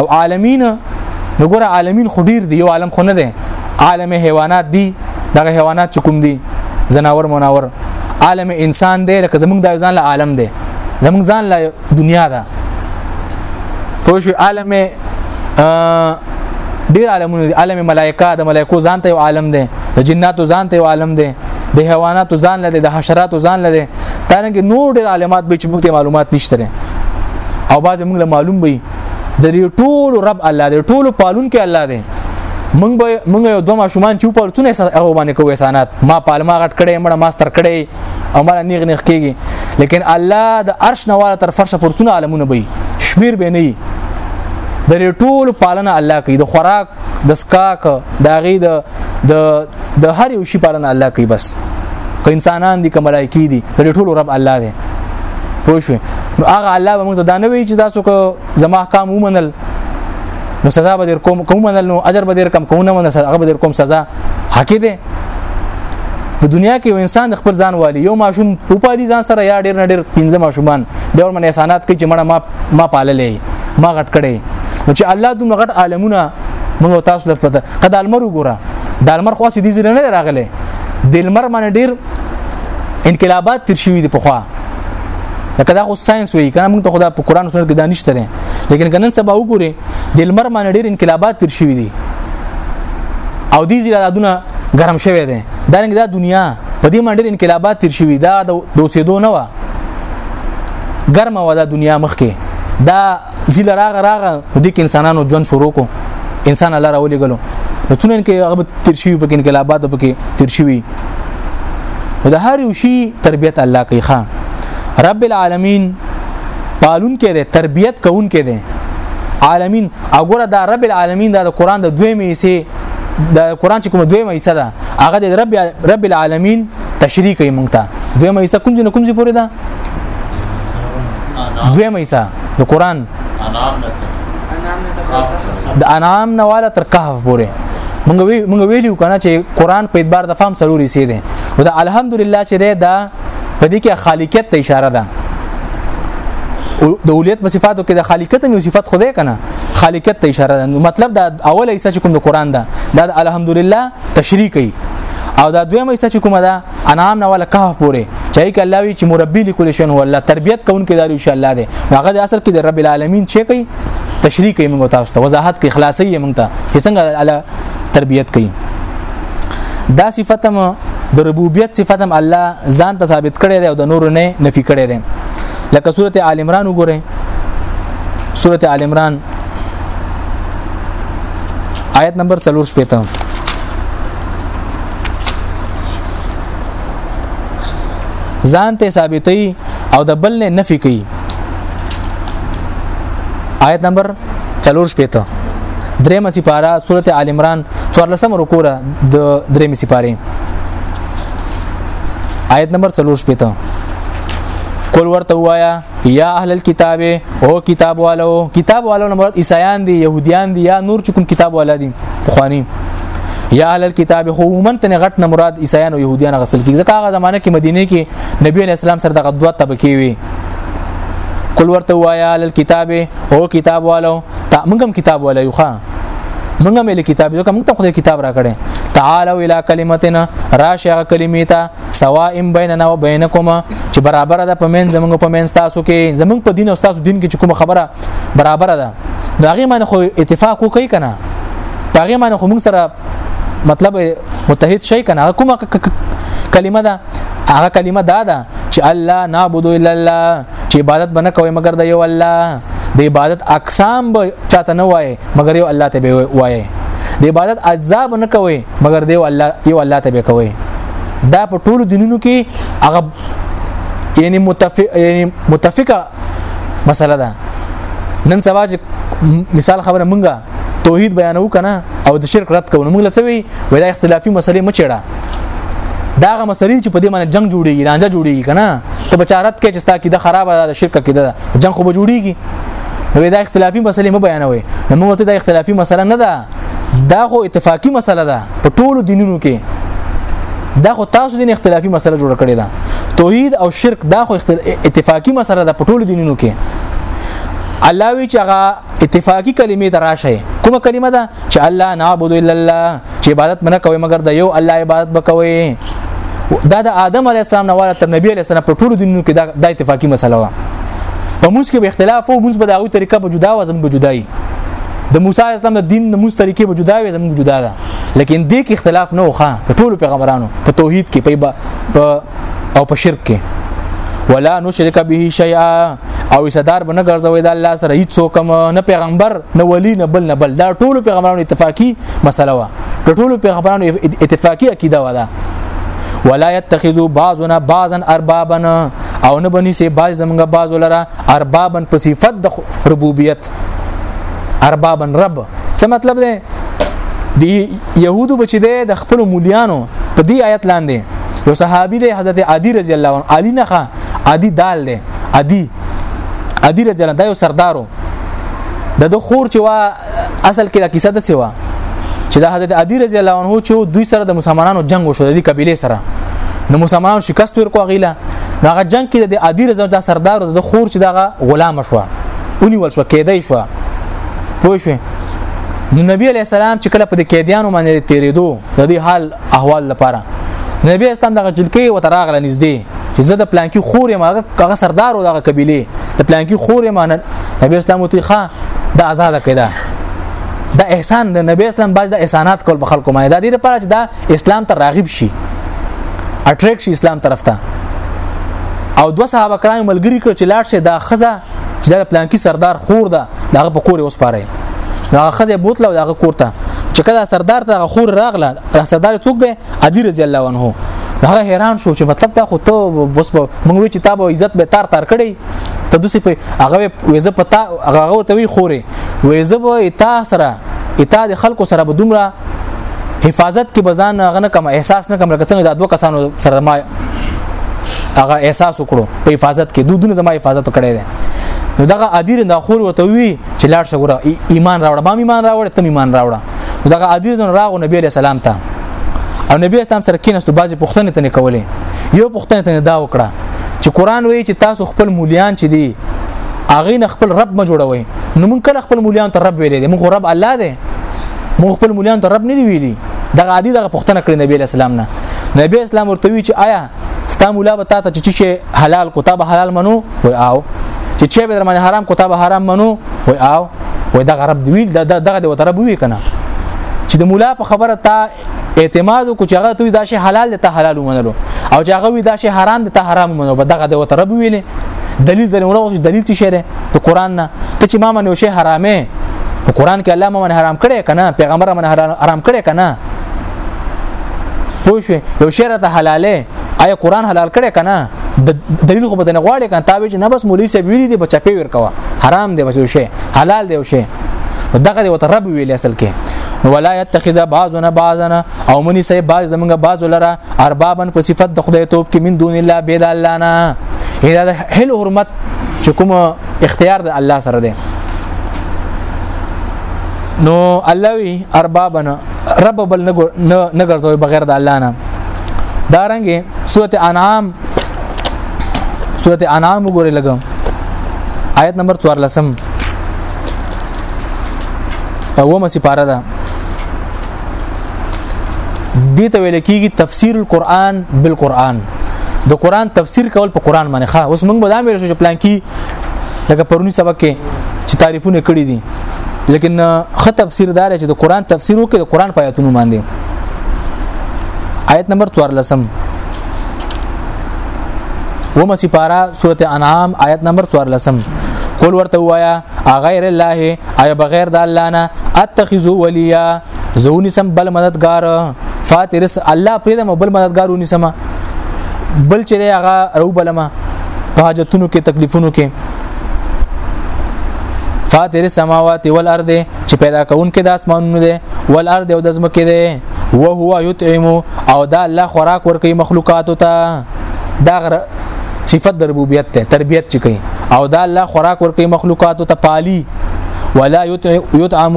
Speaker 1: او عالمین نو ګوره عالمین خو ډیر دی یو عالم خو نه دی عالم حیوانات دی دغه حیوانات چې کوم دی زناور مناور عالم انسان دی لکه زمونږ د ځان له عالم دی زمونږ ځان له دنیا ده پوه شو عالم ډیر عالمونه دي عالم ملائکه د ملائکو ځان ته یو عالم دی د جناتو ځان ته یو عالم دی د حیواناتو ځان لري د حشراتو ځان لري ترنګ نور ډیر عالمات به چې موږ ته معلومات نشته او باز موږ له معلوم وي د دې ټول رب الله دی ټول پالون کې الله دی مونږ به مونږ یو دوه ماشومان چې په لتون هغه باندې کوي احسانات ما پالما غټ کړي مړه ماستر کړي او مال نیغ نیغ کیږي لیکن الله د عرش نواله تر فرش پورتونه عالمونه به شمیر به نه د ټول پالنه الله کوي د خوراک د سکاک د غي د د هر یو شي پالنه الله کوي بس که انسانان دي که ملایکی دي د ټولو رب الله دی پوه شو نو هغه الله به موږ ته دا نه وی چې تاسو کو زما احکام ومنل نو سزا به در کوم کوم منل نو اجر به در کم کوم نه منل هغه به در کوم سزا حق دی په دنیا کې یو انسان د خپل ځان والی یو ماشوم په پالي ځان سره یا ډیر نه ډیر پنځه ماشومان د اور من احسانات کوي چې مړه ما ما پاللې ما غټ کړي نو چې الله دومره غټ عالمونه موږ تاسو لپاره پته قد المر وګوره د المر خاص دي ځل نه راغله د المر من ډیر انقلابات تر شوی دی په خوا لکه دا خو ساينس وایي کنه موږ ته خدا په قران سنت کې دا نشته لري لیکن کنن سبا وګوري د لمر باندې ډیر انقلابات تیر شوي دي او دې زیادونه ګرم شوی دی دا رنګ دا دنیا په دې باندې انقلابات تیر شوي دا د دوسېدو نه و ګرمه و دا دنیا مخکې دا زیل راغ راغ د دې انسانانو ژوند شروع کو انسان الله راولې غلو نو څنګه کې هغه تیر شوی په انقلابات په کې تیر شوی د هر یو شی تربیت الله کوي خان رب العالمین پالون کې دی تربیت کوون کې دی عالمین وګوره دا رب العالمین دا د قران د دویمې حصے د قران چې کوم دویمه حصہ ده هغه د رب رب العالمین تشریح کوي مونږ ته دویمه حصہ کوم ځای کوم ځای پورې ده دویمه حصہ د قران د انعام نه والا تر کهف پورې مونږ وی مونږ ویلو کنه چې قران په اعتبار د فهم سروري سي دي او دا الحمدلله چې دا په دې کې خالقیت ته اشاره ده د اولیت په صفاتو کې د خالقیت نو صفات خدای کنه خالقیت ته اشاره ده نو مطلب دا اوله ایسه چې کوم د قران ده دا الحمدلله تشریح کوي او دا دویمه ایسه چې کومه ده انعام نه ولا کهف پوره چای کې الله وی چې مربي لیکل شون هو الله تربيت کوونکې دار ان شاء الله دی هغه د اصل کې د رب العالمین چې کوي تشریح کوي موږ تاسو ته وضاحت کوي خلاصي موږ ته چې څنګه الله تربيت کوي دا صفت هم د ربوبیت صفت هم الله ځان ته ثابت کړی دی او د نور نه نفي کړی دی لکه سورته آل عمران وګورئ سورته آل عمران آیت نمبر 3 شپږم ځان ته ثابتې او د بل نه نفي کوي آیت نمبر 4 شپته درېمه سپاره سورته آل عمران 14 رکوع د درېمه سپاره آیت نمبر 4 شپته کول ورته وایا یا اهل الكتاب او کتاب والو کتاب والو نه مراد عیسایان دي يهوديان دي یا نور چکم کتاب والا دي بخوانی یا اهل الكتاب خو عموما تن غټ نه مراد عیسایان او يهوديان غستل کیږي ځکه هغه زمانه کې مدینه کې نبی علی السلام سره دغه دوه طبقه وي کول ورته وایا ال کتاب او کتاب والو تا موږ هم کتاب والو یو ښا موږ هم ال کتاب یو کوم ته خدای کتاب را کړي تعالوا الى کلمتنا راشه کلمې ته سواء بیننا و بینکما چې برابر ده په من زمونږ په من تاسو کې زمونږ په دین او تاسو دین کې کوم خبره برابر ده دا غي معنی خو اتفاق وکي کنه دا غي معنی خو موږ سره مطلب متحد شي کنه کومه کلمه ده هغه کلمه دا ده چې الله نعبد الا الله چې عبادت بنه کوي مګر د یو الله د عبادت اقسام به چاته نه وای مګر یو الله ته به وای د عبادت اجزا بنه کوي مګر دیو الله یو الله ته به کوي دا په ټولو دینونو کې هغه یعنی متفق یعنی متفقه مسله ده نن سبا چې مثال خبره مونږه توحید بیانو کنه او د شرک رد کوو موږ لڅوي وای دا اختلافي مسلې مچړه داغه مسلې چې په دې باندې جنگ جوړیږي رانجه جوړیږي کنه ته بچارت کې چې ستا کې د خراب ده شرک کې ده جنگ خو به جوړیږي نو دا اختلافي مسلې م بیانوي نو موږ ته دا اختلافي مسله نه ده دا خو اتفاقی مسله ده په ټولو دینونو کې دا خو تاسو دین اختلافي مسله جوړ کړې ده توحید او شرک دا خو اتفاقی مسله ده په ټولو دینونو کې الله وی چې هغه اتفاقی کلمې دراشه کومه کلمه ده چې الله نعبد الا الله چې عبادت منه کوي مګر د یو الله عبادت وکوي دا د آدم علی السلام نه والا تر نبی علی السلام په ټولو دینونو کې دا د اتفاقی مسله و په موږ کې به اختلاف او موږ به د هغه طریقه په جدا وزن به جدای د موسی علی السلام د دین د موس طریقې به جدا وي زموږ جدا ده لیکن دې کې اختلاف نه وخا په ټولو پیغمبرانو په توحید کې په او په شرک کې ولا نشرک به شیئا او صدر بنه ګرځوي د الله سره هیڅ کوم نه پیغمبر نه ولی نه بل نه بل دا ټولو پیغمبرانو اتفاقی مسله وا ټولو پیغمبرانو اتفاقی عقیده ودا ولا يتخذوا بعضنا بعضا اربابا او نه بني سي بعض زمونږه بعض لره اربابا په صفت د ربوبیت اربابا رب څه مطلب دی دی يهودو بچی دی د خپل مولیانو په دې آیت لاندې یو صحابي دی حضرت عادی رضی الله عنه علی نخه عادی دال دی عادی عادی رضی الله دا یو سردارو د د خور چې وا اصل کې دا کیسه د سیوا چې د حضرت عادی رضی الله عنه چې دوی سره د مسلمانانو جنگ وشو د قبيله سره نو مسلمانانو شکست ورکو غیله هغه جنگ کې د عادی رضی الله سردار د خور چې دغه غلام شو ونیول شو کېدای شو پوه شو نو نبی علی السلام چې کله په د کېدیانو باندې تیرېدو د دې حال احوال لپاره نبی اسلام دغه جلکی و تراغله نږدې چې زه د پلانکی خور یم هغه سردار او دغه قبيله د پلانکی خور یم نبی اسلام وتی ښا د آزاد کړه دا احسان د نبی اسلام باج د احسانات کول په خلکو باندې د دې لپاره چې دا اسلام ته راغب شي اټریک شي اسلام طرف ته او دو صحابه کرام ملګری کړ چې لاړ شي دا خزه چې دا پلانکی سردار خور ده دغه په کور اوس پاره هغه خزه بوتله دغه کور ته چې کله سردار ته خور راغله سردار څوک دی ادي رضی الله عنه هغه حیران شو چې مطلب دا خو ته بس موږ وی چې تا به عزت به تار تار کړی ته دوسی په هغه ویزه پتا هغه ته وی خوري ویزه به تا سره اتا د خلکو سره به دومره حفاظت کې بزان هغه نه کوم احساس نه کوم لکه څنګه دا دوه کسانو سره ما هغه احساس وکړو په حفاظت کې دودونه زما حفاظت کړی دی نو دغه ادیر د خور وته وی چې لاړ شه ګره ایمان راوړ ما ایمان راوړ ته ایمان راوړ دغه ادیر زن راغو نبی له سلام ته او نبی اسلام سره کیناستو بعضی پښتنه ته نه کولې یو پښتنه ته دا وکړه چې قران وایي چې تاسو خپل مولیان چې دی اغه نه خپل رب ما جوړوي نو مونږ کله خپل مولیان ته رب ویلې دي مونږ رب الله دی مو خپل مولان ته رب نه دی ویلي دغه عادي دغه پښتنه کړی نبی اسلام نه نبی اسلام ورته وی چې آیا ستا مولا به تاسو چې چې حلال کو تابه حلال منو وای او چې چې به درمن حرام کو تابه حرام منو وای او وای دغه رب دی ویل دغه د وترب وی کنه چې د مولا په خبره تا اعتماد کو چې هغه ته دا شی حلال ته حلال ومنلو او چې هغه وی دا شی حرام ته حرام ومنلو په دغه د وترب ویلې دلیل درې ورو چې دلیل څه شری ته قران نه ته چې ما منو شی حرامه په قران کې الله مون حرام کړي کنه پیغمبر مون حرام کړي کنه پوه شو یو شی راته حلاله آیا قران حلال کړي کنه د دلیل خو بدن غواړي کنه تا وی نه بس مولوی سی ویری دی بچا پی ور کوا حرام دی بس شی حلال دی شی دغه دی وت رب ویل اصل کې ولا يتخذ بعضنا بعضنا او منی سی بعض زمونږ بعض لره اربابن په صفت د خدای توپ کې من دون الله بيد الله نه اذا د هل حرمت چې کوم اختیار د الله سره دی نو الله وی اربابنا رب بل نه ګرځوي بغیر د الله نه دا رنګ سورته انعام سورته انعام وګورئ لګم آیت نمبر 14 لسم اومه سپاره ده دې ته ویل کېږي تفسیر القرآن بالقرآن د قرآن تفسیر کول په قرآن باندې ښه اوس موږ به دا ویل شو چې پلان کې لکه پرونی سبق کې چې تعریفونه کړی دي لیکن خه تفسیر دار چې د قران تفسیر وکړي د قران په آیاتونو باندې آیت نمبر 14 ومه سپارا سورته انعام آیت نمبر 14 قول ورته وایا غیر الله ای بغیر د الله نه اتخذو ولیا زونی سم بل مددگار فاترس الله پیدا بل مددگار ونی سم بل چې هغه رو بلما په حاجتونو کې تکلیفونو کې فاطر السماوات والارض چې پیدا کون کې د اسمانونو دی والارض او د زمکه دی او هو یطعم او دا الله خوراک ورکي مخلوقات ته دا صفت د ربوبیت ته تربیت چي کوي او دا الله خوراک ورکي مخلوقات ته پالي ولا یطعم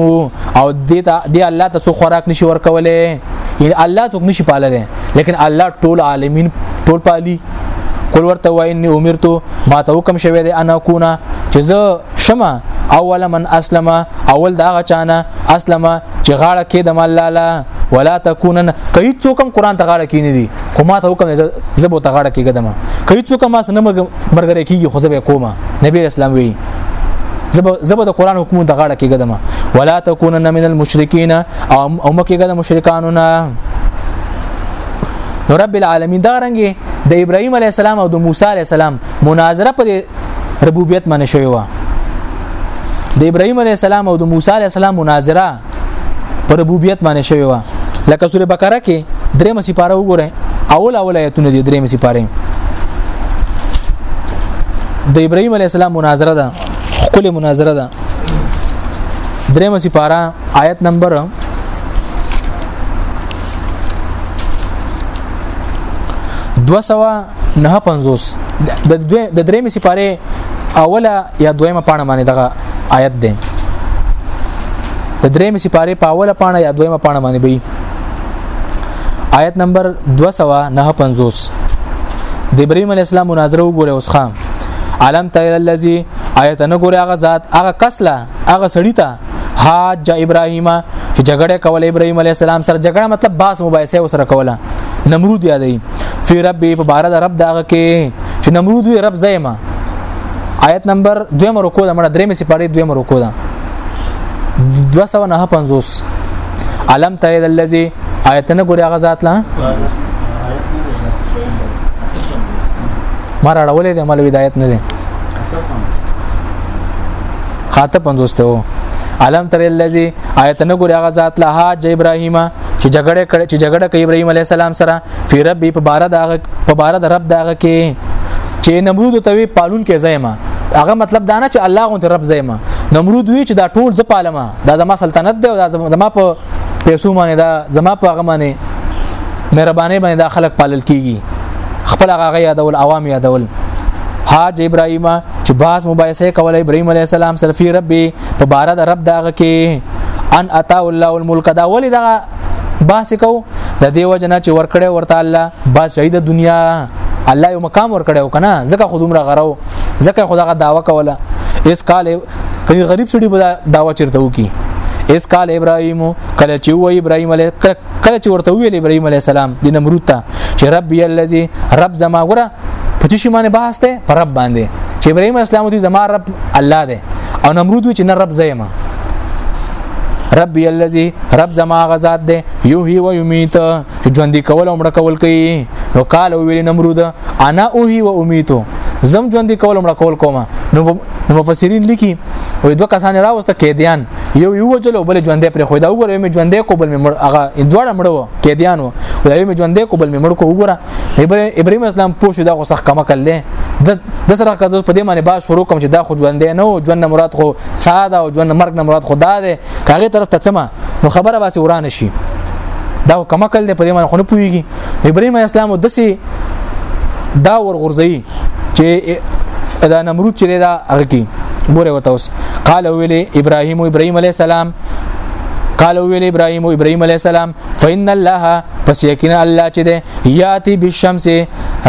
Speaker 1: او دې دې الله ته څو خوراک نشي ورکولې یعنی الله څوک نشي پاللی لیکن الله ټول عالمین ټول پالي قل ورته وای انی امرتو ما ته حکم شوی دی انا کونا چې زه شمه اول من اسلم اول دا غچانه اسلم چې غاړه کې د مال لاله ولا تکونن کای څوک هم قران ته غاړه کې نه دي خو ما ته حکم زبو ته غاړه کې قدمه کای څوک ما سره مرګره کیږي خو زبې کومه نبی اسلام وی زبر د قران حکم د غاړه کې قدمه ولا تکونن من المشرکین او مکه د مشرکانو نه نو رب العالمین دا رنګي د ابراهیم علی السلام او د موسی علی السلام مناظره پر ربوبیت باندې شوی و د ابراهیم علی السلام او د موسی علی السلام مناظره پر ربوبیت باندې شوی و لکه سوره بقره کې درې مسی پاره وګوره اول اول آیتونه دي درې مسی پاره د ابراهيم عليه السلام مناظره ده خپل مناظره ده درېمه سپاره آیت نمبر 250 د د درېمې سپاره اوله یا دویمه پاڼه باندې دغه آیت دی د درېمې سپاره په اوله پاڼه یا دویمه پاڼه باندې به آیت نمبر 259 د ابراهيم عليه السلام مناظره وګوره اوس خام علم تل الذي آیت نه ګوره هغه ذات هغه کسله هغه سړی ته حاج ابراهیم چې جګړه کول ابراهیم علی السلام سره جګړه مطلب باس مباحثه وسره کوله نمرود یادې فی رب په بار د رب داغه کې چې نمرود وی رب زایما آیت نمبر 2 مرکو دا مړه درې مې سپاره 2 مرکو دا 259 علم ترید الذی آیتنه ګوري هغه ذات لا ما راړولې د عمل هدایت نه خاطه 50 ته وو علم تر الذي آیت نه ګوري هغه ذات له حاج ابراهیم چې جګړه کړي چې جګړه کوي ابراهیم علی السلام سره فی ربی په بار دغه په بار د رب دغه کې چې نمرود ته وی پالون کې زایما هغه مطلب دا نه چې الله غو رب زایما نمرود وی چې دا ټول ز پالما دا زما سلطنت دی او دا زما په پیسو باندې دا زما په هغه باندې مهرباني باندې دا خلک پالل کیږي خپل هغه یادول عوام یادول حاج ابراهیم چې باز مبایسه کول ابراهيم عليه السلام سره فی ربي په بار د رب داغه کې ان اتا الله الملک دا ولې دا باس کو د دې وجنه چې ورکړې ورته الله با شهید دنیا الله یو مقام ورکړو کنه زکه خودم را غرو زکه خدغه داوا کوله اس کال کله غریب سړي په داوا چرته وکي اس کال ابراهيم کله چې و ابراهيم عليه کله چې ورته ویل ابراهيم عليه السلام د نمرود ته چې رب ی الذي رب زما ګره په چې شمانه بحث ته پر رب باندې چې ابراهيم اسلام دې زما رب الله دی او نمرود چې نه رب زېما رب ی الذي رب زما غزاد دی یوهی و یمیت چې ژوند کول او مړ کول کوي نو قال ویل نمرود انا اوهی و امیتو زم ژوند کول مړ کول کوم نو نو مفسرین لیکي وې دوه کسان راوسته قیدیان یو یو وجل او بل ژوندې پر خو دا وګوره مې ژوندې کو بل مې مړ هغه دواړه مړ وو قیدیان وو دا مې ژوندې کو بل مې مړ کو وګوره ابراهیم اسلام پوه شو دا خو سخت کما کړل د سره کزو په دې باندې با شروع کوم چې دا خو ژوندې نه و ژوند مراد خو ساده او ژوند مرګ نه مراد خدا دی کاغه طرف ته سم نو خبره باسي وران شي دا کما کړل په دې باندې خو نه پويږي ابراهیم اسلام دسي دا ورغورځي چې دا نمرود چې دا هغه کی ګوره وته اوس قال ویل ابراهيم ابراهيم عليه السلام قال ویل ابراهيم ابراهيم عليه السلام فإن الله پس یقینا الله چې ده یاتی بالشمس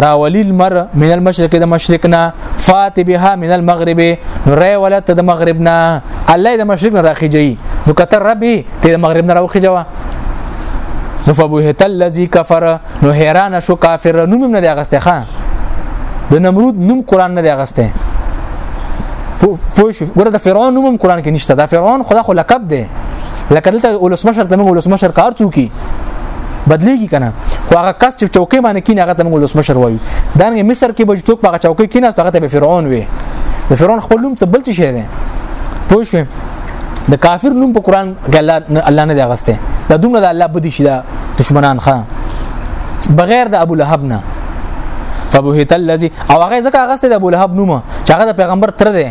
Speaker 1: راولی المر من المشرق د مشرقنا فات بها من المغرب نری ولت د مغربنا الله د مشرق نه راخیږي نو کتر ربي ته د مغرب نه راخیږي نو فبهت الذي كفر نو حیران شو کافر نوم نه دی غسته ښا د نمرود نوم قران نه دی غسته پوه شو ګوره د فرعون نوم قران کې نشته دا فرعون خدا خو لقب دی لکه دلته ولسمشر ته موږ ولسمشر کار څوکي بدلیږي کنه خو هغه کس چې چوکۍ باندې کینه هغه ته موږ ولسمشر وایو دا نه مصر کې به څوک په چوکۍ کینه هغه ته به فرعون وي د فرعون خپل نوم څه بل څه شي دی پوه شو د کافر نوم په قران کې الله الله نه دی غسته دا دومره د الله بدی شي دا دشمنان خان بغیر د ابو لهب نه فبهت الذي او هغه ځکه غسته د ابو لهب نوم چې هغه د پیغمبر تر دی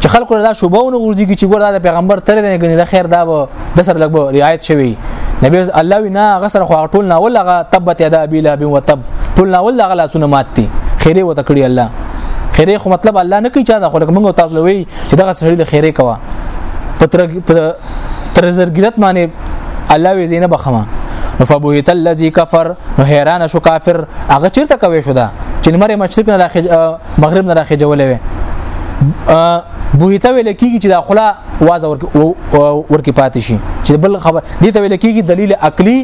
Speaker 1: چې خلکو دا شوبه ونه ورځي چې ګور د پیغمبر تر دی غني د خیر دا به د سر لګ رعایت شوی نبی الله وینا غسر خو ټول نه ولغه تبت یدا ابي لهب وتب ټول نه ولغه لاسونه ماتي خیره وتکړي الله خیره خو مطلب الله نه کوي چا دا خلک موږ تاسو لوي چې دغه سړی د خیره کوا په تر زرګرت باندې الله وی زینب بخما نو فبوهت الذي كفر نو حیران شو کافر هغه چیرته کوي شو دا چې مره مشرق نه راخج مغرب نه راخج ولې وي بوهته ویل کیږي چې دا خلا واز ورکی ورکی پاتې شي چې بل خبر دي ته ویل کیږي دلیل عقلی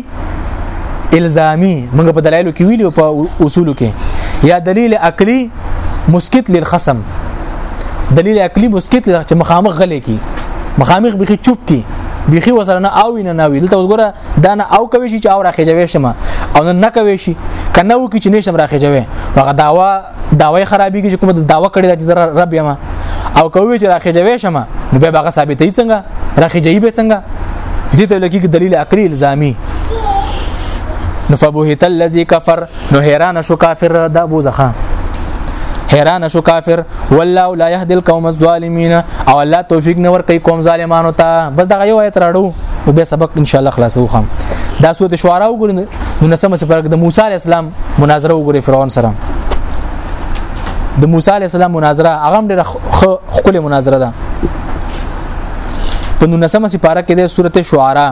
Speaker 1: الزامی موږ په دلایلو کې ویلو په اصولو کې یا دلیل عقلی مسکت للخصم دلیل عقلی مسکت چې مخامخ غلې کی مخامخ بخي چوپ کی بيخي وسره نه او نه ناوي دلته وګوره دا نه او کوي شي چې او راخېجوي شم او نه نه کوي شي کنه و کې چې نشم راخېجوي هغه داوا داوی خرابي کې کوم داوا کړی چې زره رب یم او کوي چې راخېجوي شم نو به هغه ثابتې څنګه راخېجي به څنګه دې ته لکه دلیل عقلی الزامي نفبهت الذي كفر نو حیران شو کافر دا بوزخه حیران شو کافر والله لا يهدي القوم الظالمين او الله توفیق نه ور کوي قوم ظالمانو ته بس دا یو آیت راړو نو به سبق ان شاء الله خلاصو خام دا سوره شعرا وګورئ نو نسمه سره د موسی عليه السلام مناظره وګورئ فرعون سره د موسی عليه السلام مناظره هغه ډېر خپل مناظره ده په نو نسمه سپاره کې د سوره شعرا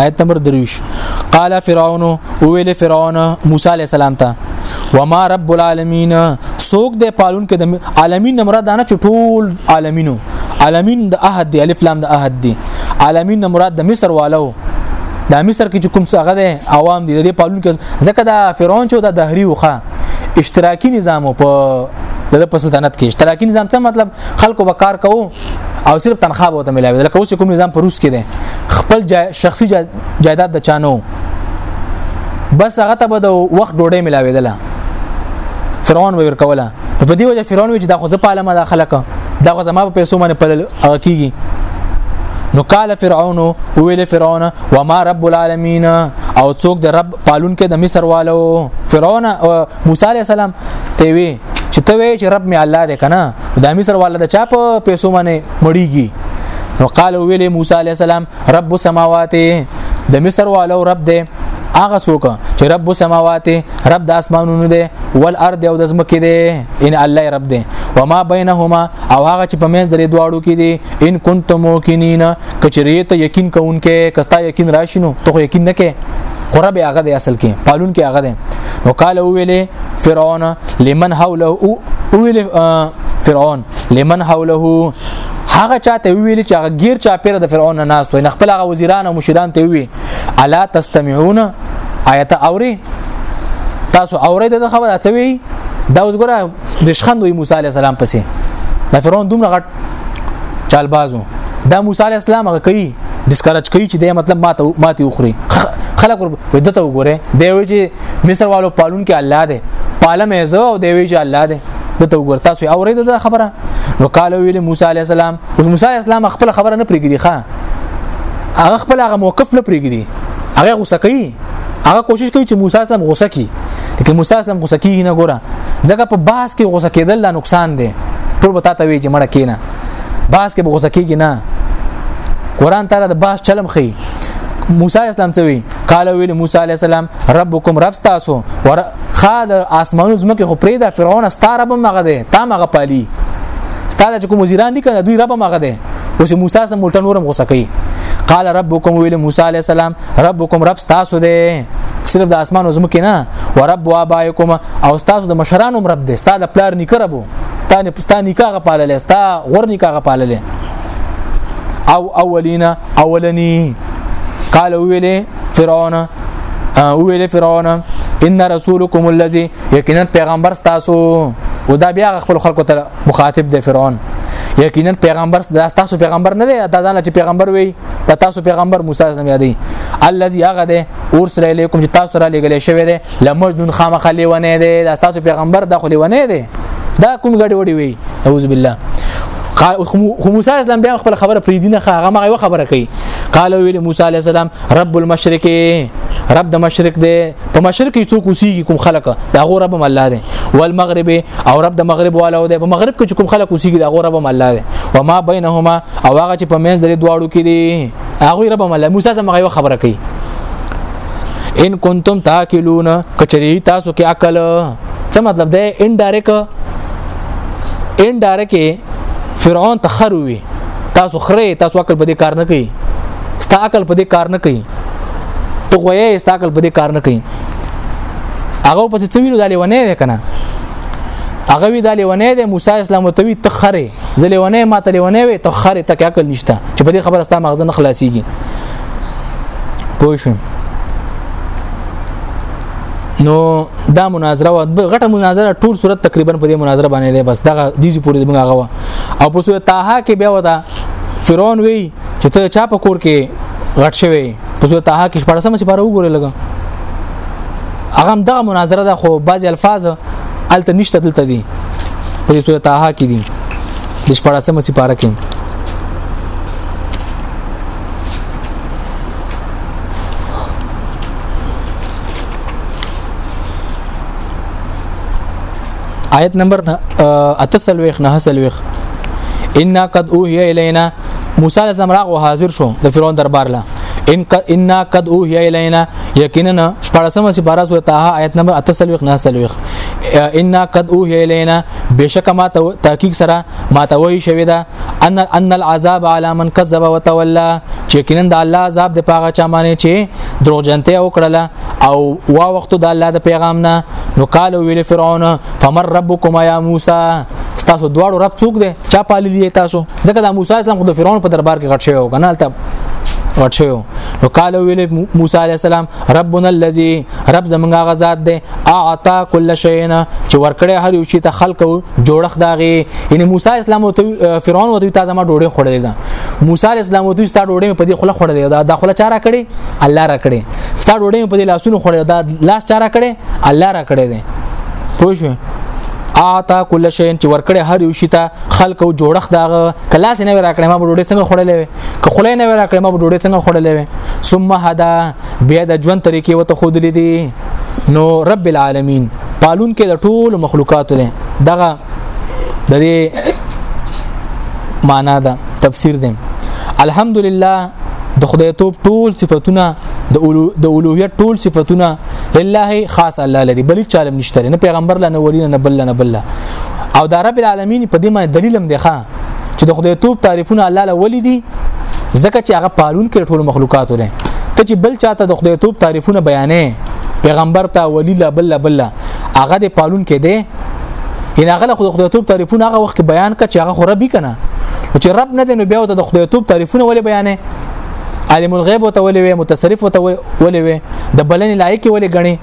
Speaker 1: آیت نمبر درویش قال فرعون ویل فرعون موسی علی السلام ته وما رب العالمین سوک د پالون کې د عالمین مراد دانه چټول عالمینو عالمین د احد دی الف لام د احد دی عالمین مراد د مصر والو د مصر کې کوم څه غده عوام دي د پالون کې ځکه دا فرعون چې د دهری وخه اشتراکي نظام په د په سلطنت کې اشتراکي نظام څه مطلب خلکو به کار کوو او صرف تنخواه به ته ملاوي لکه اوس کوم نظام په روس کې دی خپل جا شخصي جا جایداد د چانو بس هغه ته به د وخت ډوډۍ ملاوي دله فرعون وير کوله په دې وجه فرعون وی چې دا خو زه پالم دا خلک دا غو زما په پیسو باندې پلل کیږي نو قال فرعون ویل فرعون وما رب العالمین او څوک د رب پالونکې د مصر والو فرعون موسی عليه السلام ته وی چې ته وی چې رب می الله دې کنه د مصر والو د چا په پیسو باندې مړیږي نو قال ویل موسی عليه السلام رب السماوات د مصر والو رب دې هغه څوک چې رب السماوات رب د اسمانونو دی والارض او د زمکه دی ان الله رب دی وما بینهما او هغه چې په منځ درې دواړو کې دی ان کنتم موقنین کچریه ته یقین کوونکې کستا یقین راشینو ته خو یقین نه کې خره به هغه د اصل کې پالون کې هغه ده نو قال ویلې فرعون لمن حوله او ویلې فرعون لمن حوله هغه چاته ویل چې هغه غیر چا پیر د فرعون نه ناس وي خپل هغه وزیران او مشران ته وی الا تستمعون آیت اوري تاسو اوري د خبره اچوي دا اوس ګره د شخند وي موسی عليه السلام پسې د فرعون دومره غټ چالبازو دا موسی علی السلام هغه کوي ډیسکارج کوي چې دا مطلب ماته ماته وخوري خلک ودته وګوره دی وی چې مصر والو پالون کې الله دی پالم یې زه او دی وی چې الله دی دته وګور تاسو اورید دا خبره نو قال ویل موسی علی السلام اوس موسی علی السلام خپل خبره نه پریږدي ښا هغه خپل هغه موقف نه پریږدي هغه غوسه کوي هغه کوشش کوي چې موسی اسلام غوسه کوي لکه موسی اسلام غوسه کیږي نه ګوره ځکه په باس کې غوسه کېدل دا نقصان دی ټول به تاسو وی چې مړه کینه باس کې به غوسه کیږي نه قران تعالی د باس چلم خي موسی اسلام څه وی قال ویل موسی علی السلام ربکم رب تاسو ور خاد اسمانو زمکه خو پرې دا فرعون ستاره به مغه ده تا مغه پالي ستاره چې کوم وزیران دي کنه دوی رب مغه ده اوس موسی سم ملټ نورم غوسه کوي قال ربكم ویل موسی علی السلام ربکم رب تاسو دی صرف د اسمان او زمکه نه ورب وابایکم او تاسو د مشرانو رب دی ستاسو د پلار نیکه ربو ستانه پستانه نکاغه پاللې ستا غور نکاغه پاللې او اولینا اولنی قال ویلې فرعون ویلې فرعون ان رسولکم الذی یقینا پیغمبر تاسو او دا بیا خپل خلکو ته مخاطب دی فرعون یقینا پیغمبر دا تاسو پیغمبر نه دی دا ځان چې پیغمبر وي په تاسو پیغمبر موسی اسلام یادې الذي هغه ده ارسل الیکم چې تاسو را لګلې شوی ده لمجنون خامخه لیونه ده دا تاسو پیغمبر د خلیونه ده دا کوم غړي وړي وي اعوذ بالله خو موسی اسلام بیا خپل خبره پری دینه هغه ما یو خبره کوي قال ویل موسی علی السلام رب المشرق رب د مشرق دی په مشرق کې څوک اوسېږي کوم خلک دا غو رب الله دی والمغرب او رب د مغرب والو دی په مغرب کې کوم خلک اوسېږي دا غو رب الله دی و ما بینهما او هغه چې په منځ د دواړو کې دی هغه رب الله موسی ته مغه خبره کوي ان کنتم تاکلون کچری تاسو کې عقل څه مطلب دی ان ډایرک ان ډایرک فرعون تخروي تاسو خره تاسو عقل په دې کار نه کوي ستا عقل په دې کار نه کوي ته خو یې استعقل په دې کار نه کوي هغه په څه ویلو دالې ونه ده کنه هغه وی دالې ونه ده موسی اسلام ته وی تخره زلې ونه ما ته ونه وی تخره تک عقل نشته چې په دې خبره ستا مغزه نه خلاصيږي پوه شو نو دا مناظره و غټه مناظره ټول صورت تقریبا په دې مناظره باندې ده بس دغه دیزي پوری دغه غوا او په صورت تاها کې بیا ودا فرعون وی چې ته چا په کور کې غټ شوی په صورت ها کې شپږ سم سپاره وګوره لګا هغه هم دغه مناظره ده خو بعضی الفاظ الته نشته دلته دي په صورت ها کې دي د شپږ سم سپاره کې آیت نمبر 83 نه سلويخ ان قد اوهي الينا موسی علیه السلام راغ او حاضر شو د فرعون دربار لا ان ان قد اوهی الینا یقینا شپارسمه سپارا سورۃ طه آیت نمبر 38 نه سلوخ ان قد اوهی الینا بشک ما تحقیق سره ما ته وی شوی دا ان ان العذاب علی من کذب وتولى چې کینن د الله عذاب د پاغه چا معنی چې دروغجنته او کړله او وا وخت د الله د پیغام نه نو قال ویل فرعون فمر ربکما یا موسی تاسو دواړو رب څوک دی چا پاللی تاسو ځکه د موسی اسلام خو د فرعون په دربار کې غټ شوی و کنه ته غټ شوی نو قال ویل موسی علی السلام ربنا الذي رب زمونږه غزاد دی اعطا كل شينا چې ورکړې هر یو شي ته خلق جوړخ داغي یعنی موسی اسلام او فرعون او دوی تازه ما ډوډۍ خړلې ده موسی علی السلام او دوی ستا ډوډۍ په دې خله خړلې ده دا خله چاره کړي الله را کړي ستا ډوډۍ په دې لاسونو خړلې ده لاس چاره کړي الله را کړي ده پوه شو اعطا کل شی چې ورکړې هر یو شي ته خلق او جوړخ داغه کلاس نه راکړې ما ډوډۍ څنګه خړلې وي که خلې نه راکړې ما ډوډۍ څنګه خړلې وي ثم هدا بیا د ژوند طریقې وته خود لیدي نو رب العالمین پالون کې د ټول مخلوقات له دغه د دې معنا ده تفسیر ده الحمدلله د خدای توپ ټول صفاتونه د اولوهیت ټول صفاتونه لله خاص الله لري بل چاله نشته نه پیغمبر لنه ولی نه بل نه بل او دا رب العالمین په دې معنی دلیل هم دی ښا چې د خدای توپ تعریفونه الله له ولی دي ځکه چې هغه پالون کې ټول مخلوقات لري ته چې بل چاته د خدای توپ تعریفونه بیانې پیغمبر ته ولی لا بل بل هغه د پالون کې دی ان هغه له خدای توپ تعریفونه هغه وخت بیان کړ چې هغه خو ربي کنه چې رب نه دی نو بیا ته د خدای توپ تعریفونه ولې بیانې عالم الغیب وته ولې وي متصرف وته ولې وي د بلنې لایق ولې غني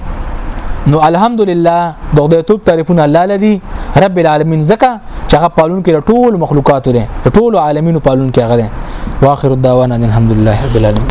Speaker 1: نو الحمدلله د خدای توپ تعریفونه الله لدی رب العالمین زکه چې هغه پالون کې ټول مخلوقات لري ټول عالمینو پالون کې هغه واخر الدعوانا الحمدلله رب العالمین